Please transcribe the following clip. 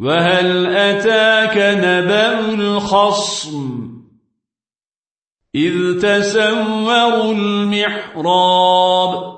وهل أتاك نبأ الخصم إذ تسوروا المحراب